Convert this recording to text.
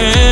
can